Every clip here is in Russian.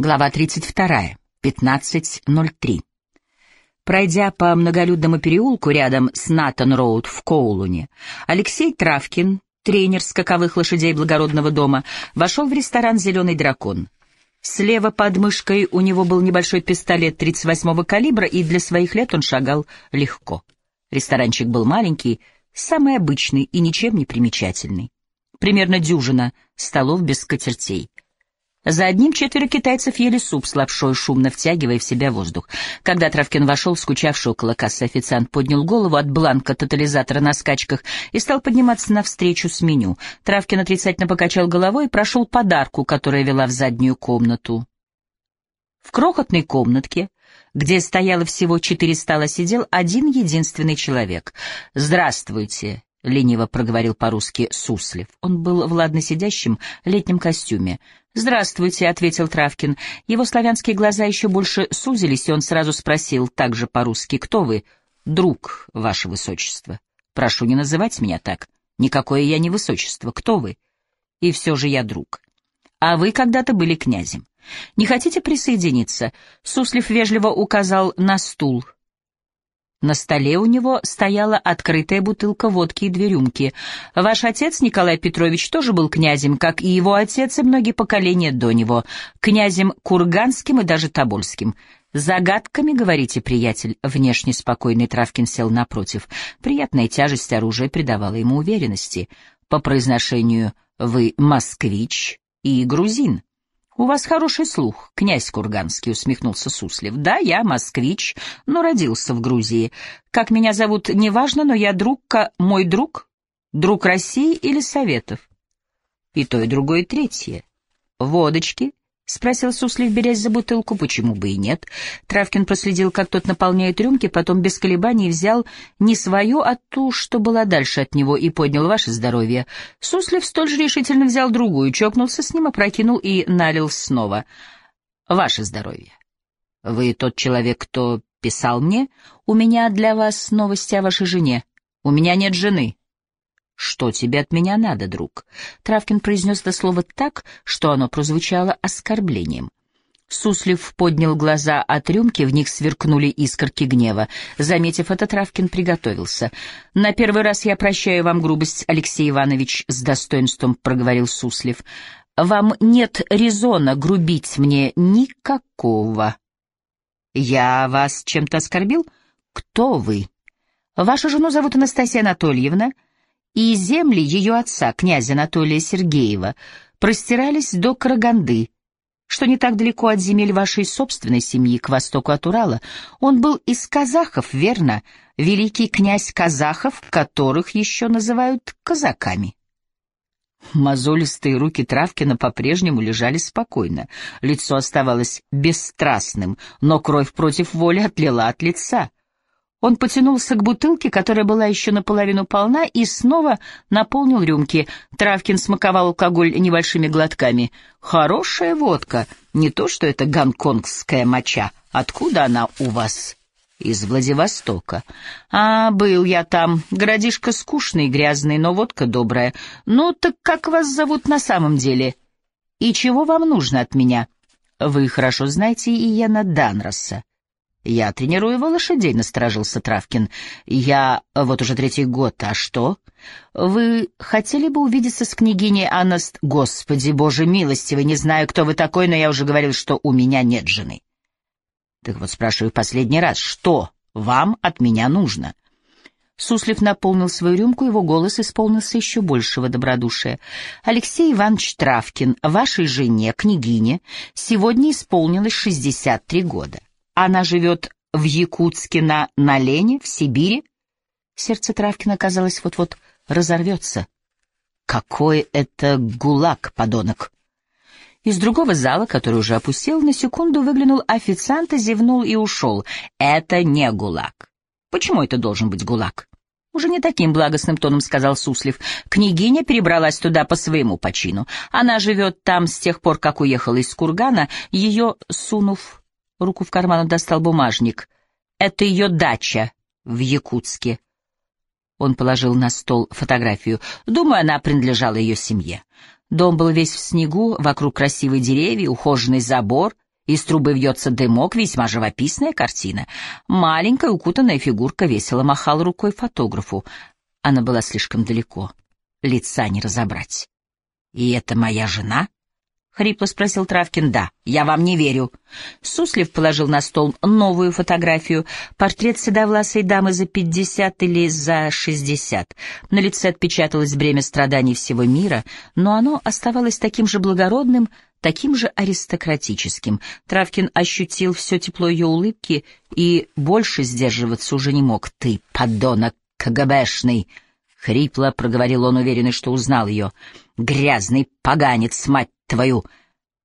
Глава 32. 15.03. Пройдя по многолюдному переулку рядом с Натан-Роуд в Коулуне, Алексей Травкин, тренер скаковых лошадей благородного дома, вошел в ресторан «Зеленый дракон». Слева под мышкой у него был небольшой пистолет 38-го калибра, и для своих лет он шагал легко. Ресторанчик был маленький, самый обычный и ничем не примечательный. Примерно дюжина столов без скатертей. За одним четверо китайцев ели суп с лапшой, шумно втягивая в себя воздух. Когда Травкин вошел, скучавший около кассы официант поднял голову от бланка тотализатора на скачках и стал подниматься навстречу с меню. Травкин отрицательно покачал головой и прошел подарку, которая вела в заднюю комнату. В крохотной комнатке, где стояло всего четыре стола, сидел один единственный человек. «Здравствуйте», — лениво проговорил по-русски Суслив. Он был в ладно сидящем летнем костюме. «Здравствуйте», — ответил Травкин. Его славянские глаза еще больше сузились, и он сразу спросил, также по-русски, «Кто вы?» «Друг, ваше высочество». «Прошу не называть меня так. Никакое я не высочество. Кто вы?» «И все же я друг». «А вы когда-то были князем. Не хотите присоединиться?» Суслив вежливо указал на стул — на столе у него стояла открытая бутылка водки и две рюмки. Ваш отец, Николай Петрович, тоже был князем, как и его отец и многие поколения до него, князем Курганским и даже Тобольским. «Загадками, говорите, приятель?» Внешне спокойный Травкин сел напротив. Приятная тяжесть оружия придавала ему уверенности. По произношению «вы москвич и грузин». «У вас хороший слух, князь Курганский», — усмехнулся Суслив. «Да, я москвич, но родился в Грузии. Как меня зовут, неважно, но я друг, мой друг, друг России или Советов. И то, и другое, и третье. Водочки, — спросил Суслив, берясь за бутылку. «Почему бы и нет?» Травкин проследил, как тот наполняет рюмки, потом без колебаний взял не свою, а ту, что была дальше от него, и поднял ваше здоровье. Суслив столь же решительно взял другую, чокнулся с ним, опрокинул и налил снова. «Ваше здоровье. Вы тот человек, кто писал мне? У меня для вас новости о вашей жене. У меня нет жены. «Что тебе от меня надо, друг?» Травкин произнес это слово так, что оно прозвучало оскорблением. Суслив поднял глаза от рюмки, в них сверкнули искорки гнева. Заметив это, Травкин приготовился. «На первый раз я прощаю вам грубость, Алексей Иванович», — с достоинством проговорил Суслив. «Вам нет резона грубить мне никакого». «Я вас чем-то оскорбил? Кто вы?» «Вашу жену зовут Анастасия Анатольевна» и земли ее отца, князя Анатолия Сергеева, простирались до Караганды, что не так далеко от земель вашей собственной семьи, к востоку от Урала. Он был из казахов, верно, великий князь казахов, которых еще называют казаками. Мозолистые руки Травкина по-прежнему лежали спокойно, лицо оставалось бесстрастным, но кровь против воли отлила от лица — он потянулся к бутылке, которая была еще наполовину полна, и снова наполнил рюмки. Травкин смаковал алкоголь небольшими глотками. «Хорошая водка. Не то, что это гонконгская моча. Откуда она у вас?» «Из Владивостока». «А, был я там. Городишко скучный, грязный, но водка добрая. Ну, так как вас зовут на самом деле? И чего вам нужно от меня?» «Вы хорошо знаете Иена Данроса». «Я тренирую его лошадей», — насторожился Травкин. «Я вот уже третий год. А что? Вы хотели бы увидеться с княгиней Анаст... Господи, боже милостивый, не знаю, кто вы такой, но я уже говорил, что у меня нет жены». «Так вот спрашиваю в последний раз, что вам от меня нужно?» Суслив наполнил свою рюмку, его голос исполнился еще большего добродушия. «Алексей Иванович Травкин, вашей жене, княгине, сегодня исполнилось шестьдесят три года. Она живет в Якутске на Налене, в Сибири. Сердце Травкина, казалось, вот-вот разорвется. Какой это гулаг, подонок! Из другого зала, который уже опустел, на секунду выглянул официант, зевнул и ушел. Это не гулаг. Почему это должен быть гулаг? Уже не таким благостным тоном сказал Суслив. Княгиня перебралась туда по своему почину. Она живет там с тех пор, как уехала из Кургана, ее, сунув Руку в карман достал бумажник. «Это ее дача в Якутске». Он положил на стол фотографию. Думаю, она принадлежала ее семье. Дом был весь в снегу, вокруг красивые деревья, ухоженный забор Из трубы вьется дымок, весьма живописная картина. Маленькая укутанная фигурка весело махала рукой фотографу. Она была слишком далеко. Лица не разобрать. «И это моя жена?» — хрипло спросил Травкин. «Да, я вам не верю». Суслив положил на стол новую фотографию. Портрет седовласой дамы за пятьдесят или за шестьдесят. На лице отпечаталось бремя страданий всего мира, но оно оставалось таким же благородным, таким же аристократическим. Травкин ощутил все тепло ее улыбки и больше сдерживаться уже не мог. «Ты, подонок КГБшный!» — хрипло проговорил он, уверенный, что узнал ее. «Грязный поганец, мать твою!»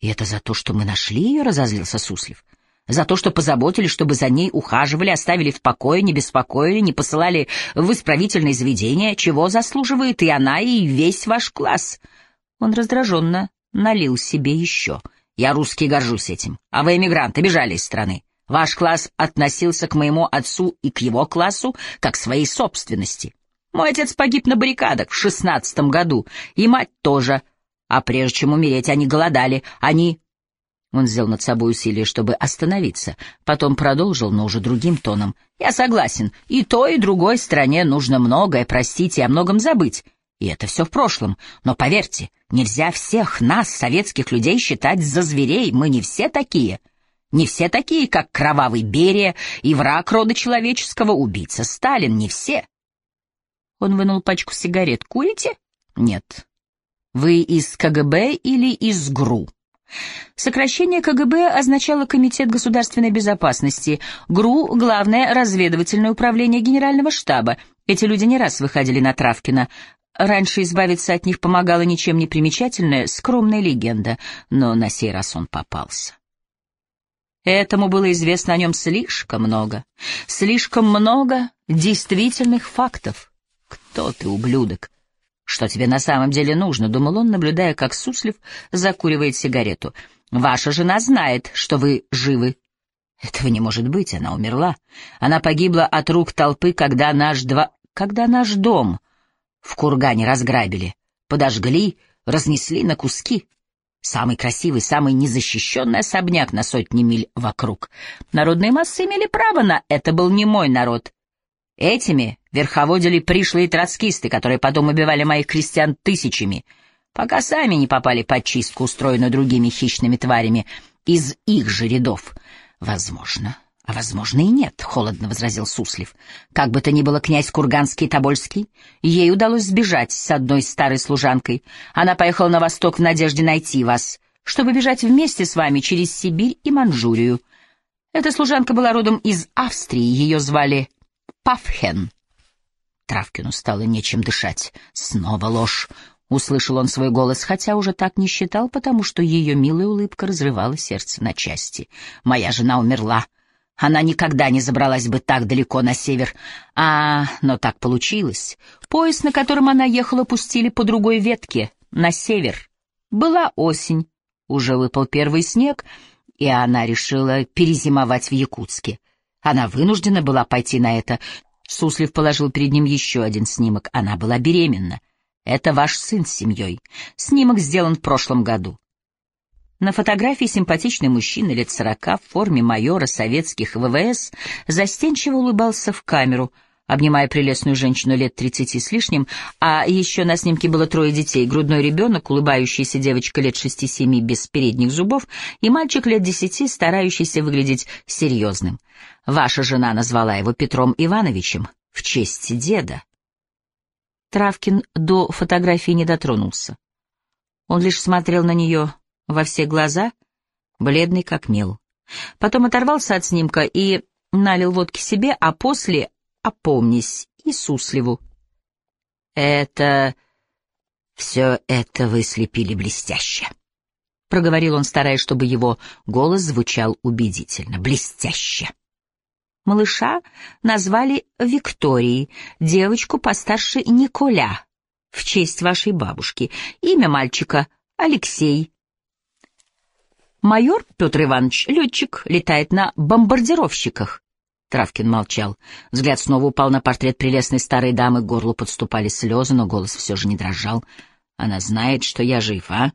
«И это за то, что мы нашли ее?» — разозлился Суслив. «За то, что позаботились, чтобы за ней ухаживали, оставили в покое, не беспокоили, не посылали в исправительное заведение, чего заслуживает и она, и весь ваш класс». Он раздраженно налил себе еще. «Я русский, горжусь этим. А вы, эмигранты, бежали из страны. Ваш класс относился к моему отцу и к его классу как к своей собственности. Мой отец погиб на баррикадах в шестнадцатом году, и мать тоже. А прежде чем умереть, они голодали. Они...» Он сделал над собой усилие, чтобы остановиться. Потом продолжил, но уже другим тоном. «Я согласен. И той, и другой стране нужно многое простить и о многом забыть. И это все в прошлом. Но поверьте, нельзя всех нас, советских людей, считать за зверей. Мы не все такие. Не все такие, как кровавый Берия и враг рода человеческого, убийца Сталин. Не все. Он вынул пачку сигарет. «Курите?» «Нет». «Вы из КГБ или из ГРУ?» Сокращение КГБ означало Комитет государственной безопасности, ГРУ — Главное разведывательное управление Генерального штаба. Эти люди не раз выходили на Травкина. Раньше избавиться от них помогала ничем не примечательная, скромная легенда, но на сей раз он попался. Этому было известно о нем слишком много, слишком много действительных фактов. «Кто ты, ублюдок? Что тебе на самом деле нужно?» — думал он, наблюдая, как Суслив закуривает сигарету. «Ваша жена знает, что вы живы». «Этого не может быть, она умерла. Она погибла от рук толпы, когда наш два... когда наш дом в кургане разграбили, подожгли, разнесли на куски. Самый красивый, самый незащищенный особняк на сотни миль вокруг. Народные массы имели право на это, был не мой народ. Этими верховодили пришлые троцкисты, которые потом убивали моих крестьян тысячами, пока сами не попали под чистку, устроенную другими хищными тварями из их же рядов. Возможно. А возможно и нет, — холодно возразил Суслив. Как бы то ни было, князь Курганский и Тобольский, ей удалось сбежать с одной старой служанкой. Она поехала на восток в надежде найти вас, чтобы бежать вместе с вами через Сибирь и Манчжурию. Эта служанка была родом из Австрии, ее звали Пафхен. Травкину стало нечем дышать. Снова ложь. Услышал он свой голос, хотя уже так не считал, потому что ее милая улыбка разрывала сердце на части. «Моя жена умерла. Она никогда не забралась бы так далеко на север. А, но так получилось. Поезд, на котором она ехала, пустили по другой ветке, на север. Была осень, уже выпал первый снег, и она решила перезимовать в Якутске. Она вынуждена была пойти на это. Суслив положил перед ним еще один снимок. Она была беременна. Это ваш сын с семьей. Снимок сделан в прошлом году. На фотографии симпатичный мужчина лет сорока в форме майора советских ВВС застенчиво улыбался в камеру — обнимая прелестную женщину лет тридцати с лишним, а еще на снимке было трое детей, грудной ребенок, улыбающаяся девочка лет шести-семи без передних зубов и мальчик лет десяти, старающийся выглядеть серьезным. Ваша жена назвала его Петром Ивановичем в честь деда. Травкин до фотографии не дотронулся. Он лишь смотрел на нее во все глаза, бледный как мел. Потом оторвался от снимка и налил водки себе, а после опомнись, и Суслеву. «Это... все это вы слепили блестяще», — проговорил он, стараясь, чтобы его голос звучал убедительно. «Блестяще». Малыша назвали Викторией, девочку постарше Николя, в честь вашей бабушки. Имя мальчика — Алексей. Майор Петр Иванович — летчик, летает на бомбардировщиках. Травкин молчал. Взгляд снова упал на портрет прелестной старой дамы, к горлу подступали слезы, но голос все же не дрожал. «Она знает, что я жив, а?»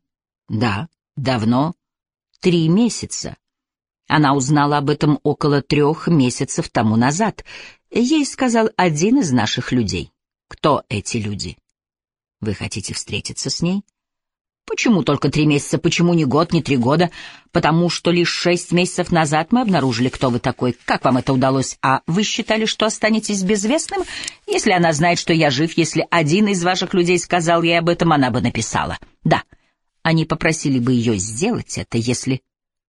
«Да, давно. Три месяца. Она узнала об этом около трех месяцев тому назад. Ей сказал один из наших людей. Кто эти люди? Вы хотите встретиться с ней? Почему только три месяца? Почему не год, не три года? Потому что лишь шесть месяцев назад мы обнаружили, кто вы такой. Как вам это удалось? А вы считали, что останетесь безвестным? Если она знает, что я жив, если один из ваших людей сказал ей об этом, она бы написала. Да, они попросили бы ее сделать это, если...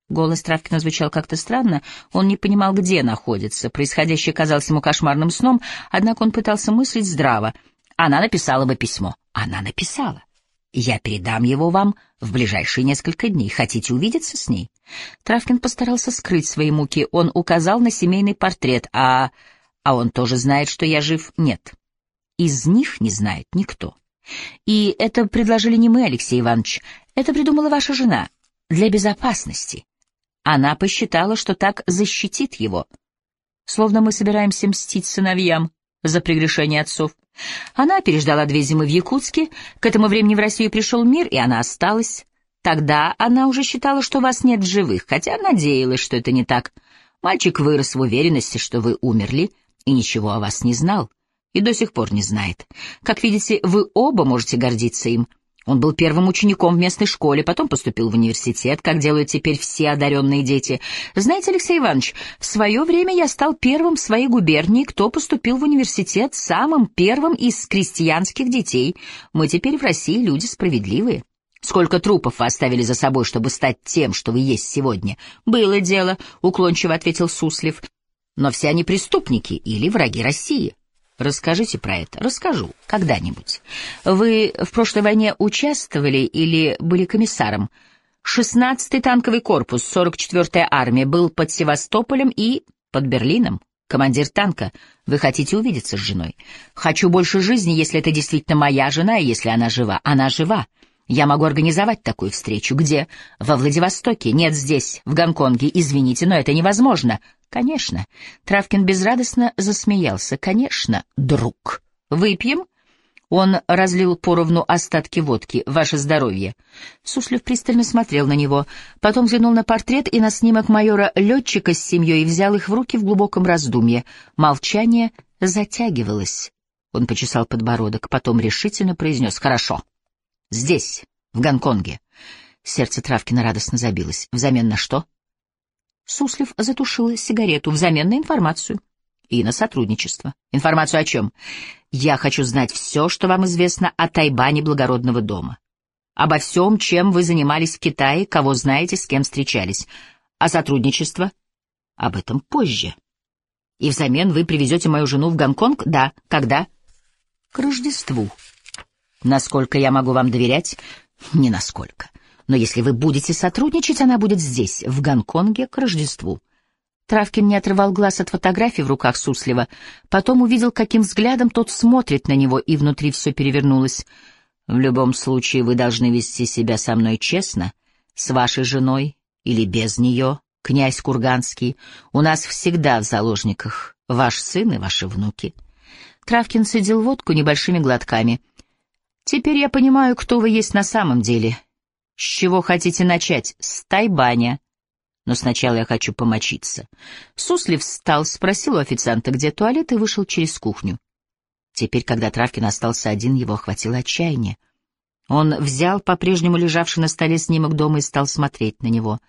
Голос Травкина звучал как-то странно, он не понимал, где находится. Происходящее казалось ему кошмарным сном, однако он пытался мыслить здраво. Она написала бы письмо. Она написала. Я передам его вам в ближайшие несколько дней. Хотите увидеться с ней? Травкин постарался скрыть свои муки. Он указал на семейный портрет, а... А он тоже знает, что я жив? Нет. Из них не знает никто. И это предложили не мы, Алексей Иванович. Это придумала ваша жена. Для безопасности. Она посчитала, что так защитит его. Словно мы собираемся мстить сыновьям за прегрешение отцов. Она переждала две зимы в Якутске, к этому времени в Россию пришел мир, и она осталась. Тогда она уже считала, что вас нет в живых, хотя надеялась, что это не так. Мальчик вырос в уверенности, что вы умерли, и ничего о вас не знал, и до сих пор не знает. Как видите, вы оба можете гордиться им — он был первым учеником в местной школе, потом поступил в университет, как делают теперь все одаренные дети. Знаете, Алексей Иванович, в свое время я стал первым в своей губернии, кто поступил в университет, самым первым из крестьянских детей. Мы теперь в России люди справедливые. Сколько трупов вы оставили за собой, чтобы стать тем, что вы есть сегодня? Было дело, — уклончиво ответил Суслив. Но все они преступники или враги России. Расскажите про это. Расскажу. Когда-нибудь. Вы в прошлой войне участвовали или были комиссаром? 16-й танковый корпус, 44-я армия, был под Севастополем и под Берлином. Командир танка, вы хотите увидеться с женой? Хочу больше жизни, если это действительно моя жена, и если она жива. Она жива. Я могу организовать такую встречу. Где? Во Владивостоке. Нет, здесь, в Гонконге. Извините, но это невозможно. Конечно. Травкин безрадостно засмеялся. Конечно, друг. Выпьем? Он разлил поровну остатки водки. Ваше здоровье. Суслив пристально смотрел на него, потом взглянул на портрет и на снимок майора-летчика с семьей и взял их в руки в глубоком раздумье. Молчание затягивалось. Он почесал подбородок, потом решительно произнес «Хорошо». Здесь, в Гонконге. Сердце Травкина радостно забилось. Взамен на что? Суслив затушил сигарету взамен на информацию и на сотрудничество. Информацию о чем? Я хочу знать все, что вам известно о Тайбане благородного дома. Обо всем, чем вы занимались в Китае, кого знаете, с кем встречались. А сотрудничество? Об этом позже. И взамен вы привезете мою жену в Гонконг? Да. Когда? К Рождеству. Насколько я могу вам доверять? Не насколько. Но если вы будете сотрудничать, она будет здесь, в Гонконге, к Рождеству. Травкин не отрывал глаз от фотографии в руках Суслива, потом увидел, каким взглядом тот смотрит на него, и внутри все перевернулось. «В любом случае вы должны вести себя со мной честно, с вашей женой или без нее, князь Курганский. У нас всегда в заложниках ваш сын и ваши внуки». Травкин сидел водку небольшими глотками — Теперь я понимаю, кто вы есть на самом деле. С чего хотите начать? С Тайбаня. Но сначала я хочу помочиться. Суслив встал, спросил у официанта, где туалет, и вышел через кухню. Теперь, когда Травкин остался один, его охватило отчаяние. Он взял по-прежнему лежавший на столе снимок дома и стал смотреть на него.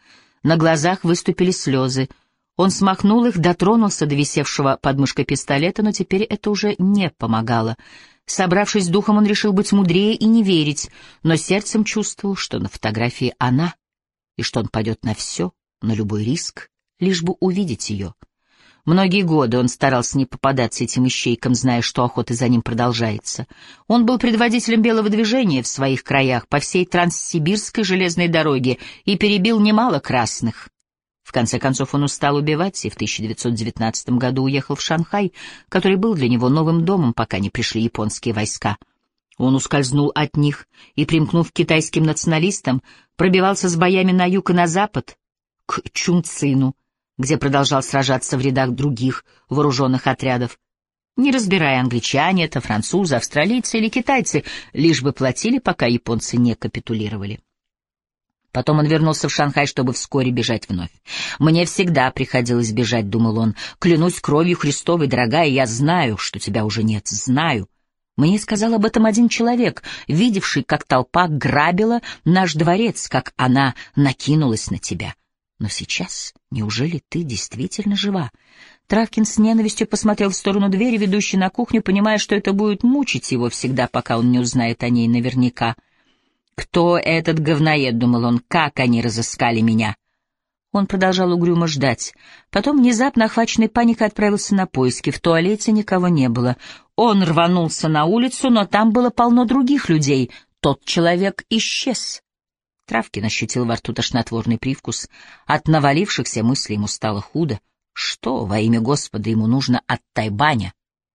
На глазах выступили слезы. Он смахнул их, дотронулся до висевшего под мышкой пистолета, но теперь это уже не помогало — Собравшись с духом, он решил быть мудрее и не верить, но сердцем чувствовал, что на фотографии она, и что он пойдет на все, на любой риск, лишь бы увидеть ее. Многие годы он старался не попадаться этим ищейкам, зная, что охота за ним продолжается. Он был предводителем белого движения в своих краях по всей Транссибирской железной дороге и перебил немало красных. В конце концов он устал убивать и в 1919 году уехал в Шанхай, который был для него новым домом, пока не пришли японские войска. Он ускользнул от них и, примкнув к китайским националистам, пробивался с боями на юг и на запад, к Чунцину, где продолжал сражаться в рядах других вооруженных отрядов, не разбирая, англичане это, французы, австралийцы или китайцы, лишь бы платили, пока японцы не капитулировали. Потом он вернулся в Шанхай, чтобы вскоре бежать вновь. «Мне всегда приходилось бежать», — думал он. «Клянусь кровью Христовой, дорогая, я знаю, что тебя уже нет, знаю». Мне сказал об этом один человек, видевший, как толпа грабила наш дворец, как она накинулась на тебя. Но сейчас, неужели ты действительно жива? Травкин с ненавистью посмотрел в сторону двери, ведущей на кухню, понимая, что это будет мучить его всегда, пока он не узнает о ней наверняка. «Кто этот говноед?» — думал он. «Как они разыскали меня?» Он продолжал угрюмо ждать. Потом, внезапно охваченный паникой, отправился на поиски. В туалете никого не было. Он рванулся на улицу, но там было полно других людей. Тот человек исчез. Травкин ощутил во рту тошнотворный привкус. От навалившихся мыслей ему стало худо. Что во имя Господа ему нужно от Тайбаня?